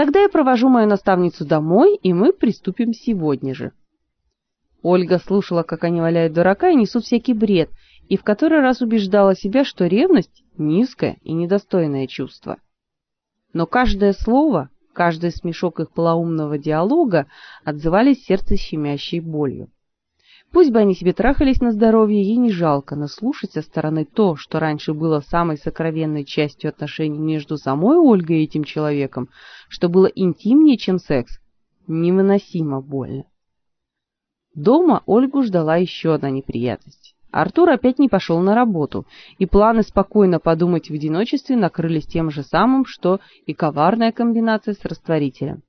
Тогда я провожу мою наставницу домой, и мы приступим сегодня же. Ольга слушала, как они валяют дурака и несут всякий бред, и в который раз убеждала себя, что ревность низкое и недостойное чувство. Но каждое слово, каждый смешок их полоумного диалога отзывались сердце щемящей болью. Пусть бы они себе трахались на здоровье, ей не жалко, но слушать со стороны то, что раньше было самой сокровенной частью отношений между самой Ольгой и этим человеком, что было интимнее, чем секс, невыносимо больно. Дома Ольгу ждала еще одна неприятность. Артур опять не пошел на работу, и планы спокойно подумать в одиночестве накрылись тем же самым, что и коварная комбинация с растворителем.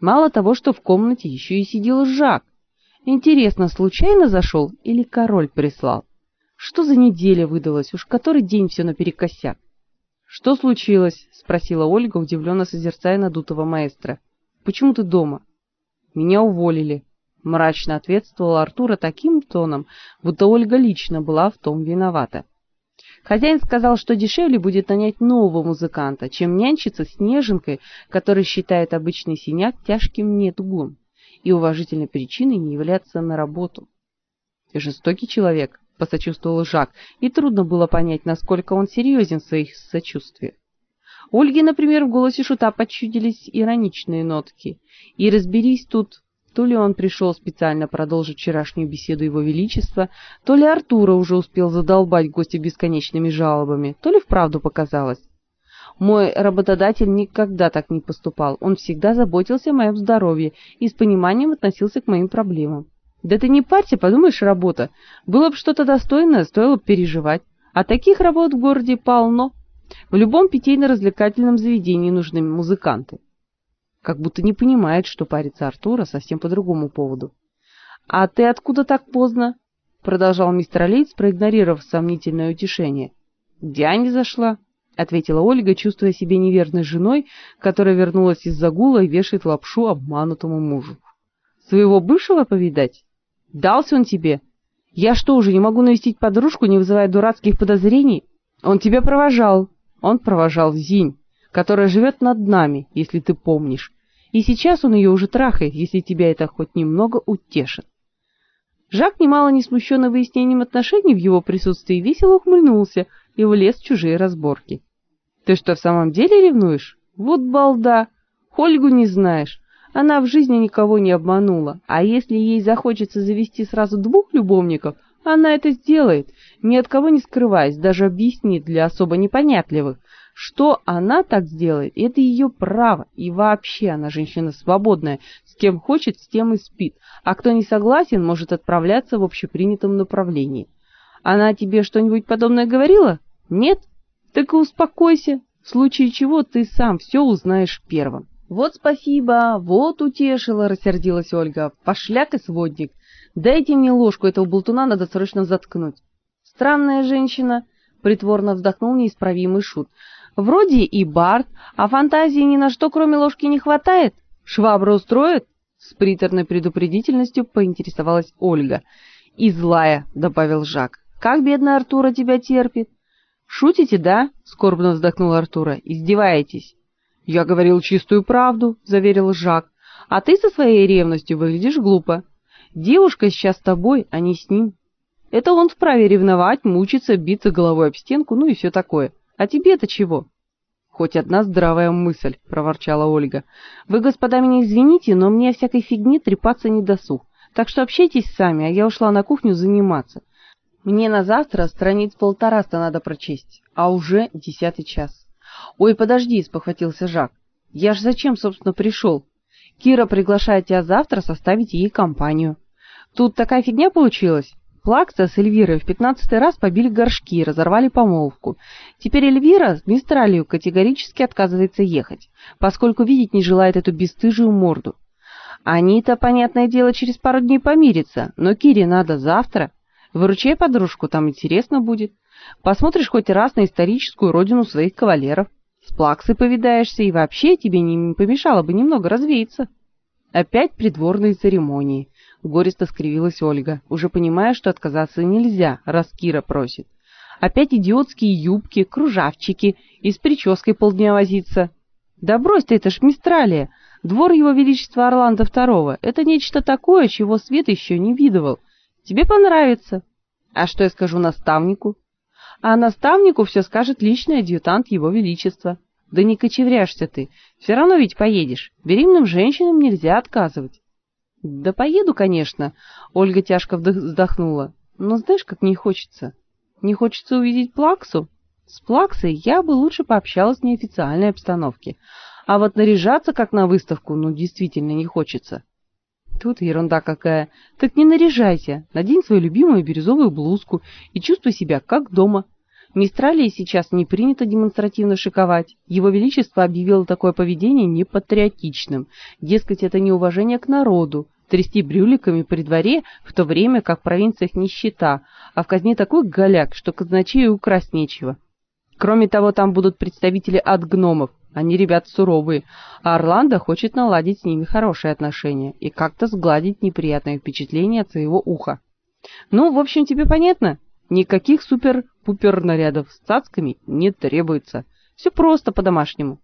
Мало того, что в комнате еще и сидел Жак. Интересно, случайно зашел или король прислал? Что за неделя выдалась, уж который день все наперекосяк? Что случилось? спросила Ольга, удивленно созерцая надутого маэстро. Почему ты дома? Меня уволили мрачно ответствовал Артура таким тоном, будто Ольга лично была в том виновата. Хозяин сказал, что дешевле будет нанять нового музыканта, чем нянчиться с неженкой, которая считает обычный синяк тяжким недугом и уважительной причиной не являться на работу. Жестокий человек, посочувствовал Жак, и трудно было понять, насколько он серьезен в своих сочувствиях. Ольге, например, в голосе шута почудились ироничные нотки. И разберись тут то ли он пришел специально продолжить вчерашнюю беседу его величества, то ли Артура уже успел задолбать гостя бесконечными жалобами, то ли вправду показалось. Мой работодатель никогда так не поступал. Он всегда заботился о моем здоровье и с пониманием относился к моим проблемам. Да ты не парься, подумаешь, работа. Было бы что-то достойное, стоило бы переживать. А таких работ в городе полно. В любом питейно-развлекательном заведении нужны музыканты как будто не понимает, что парится Артура совсем по другому поводу. «А ты откуда так поздно?» — продолжал мистер Алиц, проигнорировав сомнительное утешение. «Дянь зашла», — ответила Ольга, чувствуя себя неверной женой, которая вернулась из загула и вешает лапшу обманутому мужу. «Своего бывшего повидать? Дался он тебе? Я что, уже не могу навестить подружку, не вызывая дурацких подозрений? Он тебя провожал. Он провожал Зинь, которая живет над нами, если ты помнишь. И сейчас он ее уже трахает, если тебя это хоть немного утешит. Жак, немало не смущенный выяснением отношений в его присутствии, весело ухмыльнулся и влез в чужие разборки. Ты что, в самом деле ревнуешь? Вот балда. Ольгу не знаешь. Она в жизни никого не обманула. А если ей захочется завести сразу двух любовников, она это сделает, ни от кого не скрываясь, даже объяснит для особо непонятливых, что она так сделает, это ее право, и вообще она женщина свободная, с кем хочет, с тем и спит, а кто не согласен, может отправляться в общепринятом направлении. Она тебе что-нибудь подобное говорила? Нет? Так и успокойся, в случае чего ты сам все узнаешь первым. Вот спасибо, вот утешила, рассердилась Ольга. Пошляк и сводник. Дайте мне ложку, этого болтуна надо срочно заткнуть. Странная женщина, притворно вздохнул неисправимый шут. Вроде и Барт, а фантазии ни на что, кроме ложки, не хватает. Швабра устроит? С приторной предупредительностью поинтересовалась Ольга. И злая, добавил Жак. Как бедная Артура тебя терпит? Шутите, да? скорбно вздохнул Артура. Издеваетесь? Я говорил чистую правду, заверил Жак. А ты со своей ревностью выглядишь глупо. Девушка сейчас с тобой, а не с ним. Это он вправе ревновать, мучиться, биться головой об стенку, ну и все такое. А тебе-то чего? Хоть одна здравая мысль, проворчала Ольга. Вы, господа, меня извините, но мне всякой фигни трепаться не досуг. Так что общайтесь сами, а я ушла на кухню заниматься. Мне на завтра страниц полтораста надо прочесть, а уже десятый час. Ой, подожди, спохватился Жак. Я ж зачем, собственно, пришел? Кира приглашает тебя завтра составить ей компанию. Тут такая фигня получилась. Плакса с Эльвирой в пятнадцатый раз побили горшки, разорвали помолвку. Теперь Эльвира с Мистралью категорически отказывается ехать, поскольку видеть не желает эту бесстыжую морду. Они-то, понятное дело, через пару дней помирятся, но Кире надо завтра. Выручай подружку, там интересно будет. Посмотришь хоть раз на историческую родину своих кавалеров. С Плаксой повидаешься, и вообще тебе не помешало бы немного развеяться. Опять придворные церемонии. Горестно скривилась Ольга, уже понимая, что отказаться нельзя, раз Кира просит. Опять идиотские юбки, кружавчики и с прической полдня возиться. Да брось ты, это ж Мистралия, двор его величества Орландо II. Это нечто такое, чего свет еще не видывал. Тебе понравится. А что я скажу наставнику? А наставнику все скажет личный адъютант его величества. Да не кочевряшься ты, все равно ведь поедешь. Беременным женщинам нельзя отказывать. Да поеду, конечно, Ольга тяжко вздохнула. Но знаешь, как не хочется? Не хочется увидеть Плаксу? С Плаксой я бы лучше пообщалась в неофициальной обстановке. А вот наряжаться, как на выставку, ну, действительно не хочется. Тут ерунда какая. Так не наряжайся. Надень свою любимую бирюзовую блузку и чувствуй себя как дома. Мистралии сейчас не принято демонстративно шиковать. Его Величество объявило такое поведение непатриотичным. Дескать, это неуважение к народу. Трясти брюликами при дворе, в то время как в провинциях нищета, а в казне такой голяк, что казначею украсть нечего. Кроме того, там будут представители от гномов. Они ребят суровые, а Орландо хочет наладить с ними хорошие отношения и как-то сгладить неприятное впечатление от своего уха. Ну, в общем, тебе понятно? Никаких супер-пупер нарядов с цацками не требуется. Все просто по-домашнему.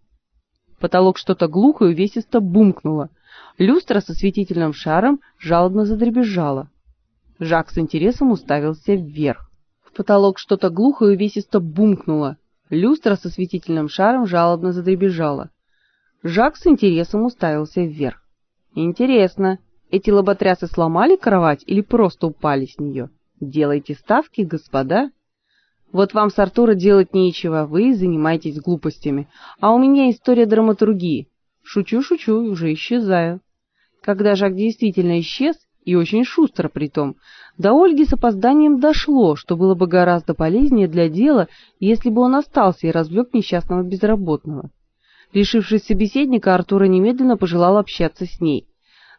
Потолок что-то глухо и увесисто бумкнуло. Люстра со светительным шаром жалобно задребезжала. Жак с интересом уставился вверх. В потолок что-то глухо и увесисто бумкнуло. Люстра со светительным шаром жалобно задребезжала. Жак с интересом уставился вверх. Интересно, эти лоботрясы сломали кровать или просто упали с нее? Делайте ставки, господа. Вот вам с Артура делать нечего, вы занимаетесь глупостями. А у меня история драматургии. Шучу, шучу, уже исчезаю. Когда Жак действительно исчез, и очень шустро притом. До Ольги с опозданием дошло, что было бы гораздо полезнее для дела, если бы он остался и развлек несчастного безработного. Лишившись собеседника, Артура немедленно пожелал общаться с ней.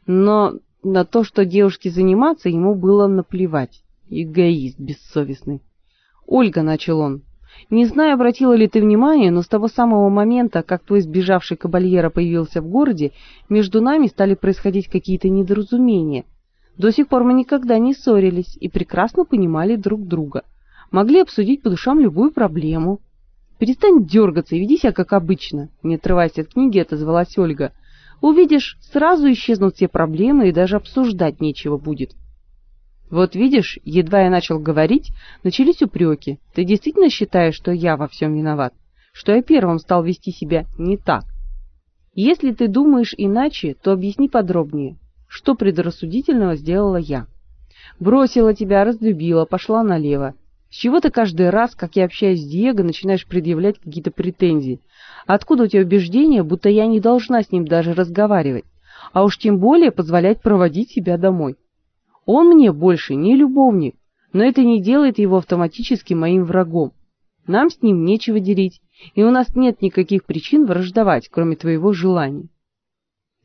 Но на то, что девушке заниматься, ему было наплевать. Эгоист бессовестный. «Ольга», — начал он, — «не знаю, обратила ли ты внимание, но с того самого момента, как твой сбежавший кабальера появился в городе, между нами стали происходить какие-то недоразумения». До сих пор мы никогда не ссорились и прекрасно понимали друг друга. Могли обсудить по душам любую проблему. Перестань дергаться и веди себя как обычно, не отрываясь от книги, отозвалась Ольга. Увидишь, сразу исчезнут все проблемы и даже обсуждать нечего будет. Вот видишь, едва я начал говорить, начались упреки. Ты действительно считаешь, что я во всем виноват? Что я первым стал вести себя не так? Если ты думаешь иначе, то объясни подробнее что предрассудительного сделала я. Бросила тебя, разлюбила, пошла налево. С чего ты каждый раз, как я общаюсь с Диего, начинаешь предъявлять какие-то претензии? Откуда у тебя убеждение, будто я не должна с ним даже разговаривать, а уж тем более позволять проводить себя домой? Он мне больше не любовник, но это не делает его автоматически моим врагом. Нам с ним нечего делить, и у нас нет никаких причин враждовать, кроме твоего желания.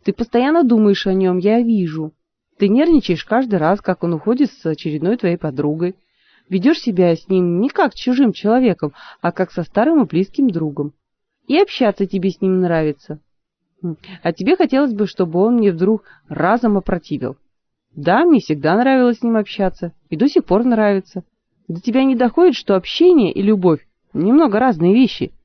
Ты постоянно думаешь о нем, я вижу. Ты нервничаешь каждый раз, как он уходит с очередной твоей подругой. Ведешь себя с ним не как чужим человеком, а как со старым и близким другом. И общаться тебе с ним нравится. Хм, а тебе хотелось бы, чтобы он мне вдруг разом опротивил. Да, мне всегда нравилось с ним общаться, и до сих пор нравится. До тебя не доходит, что общение и любовь немного разные вещи —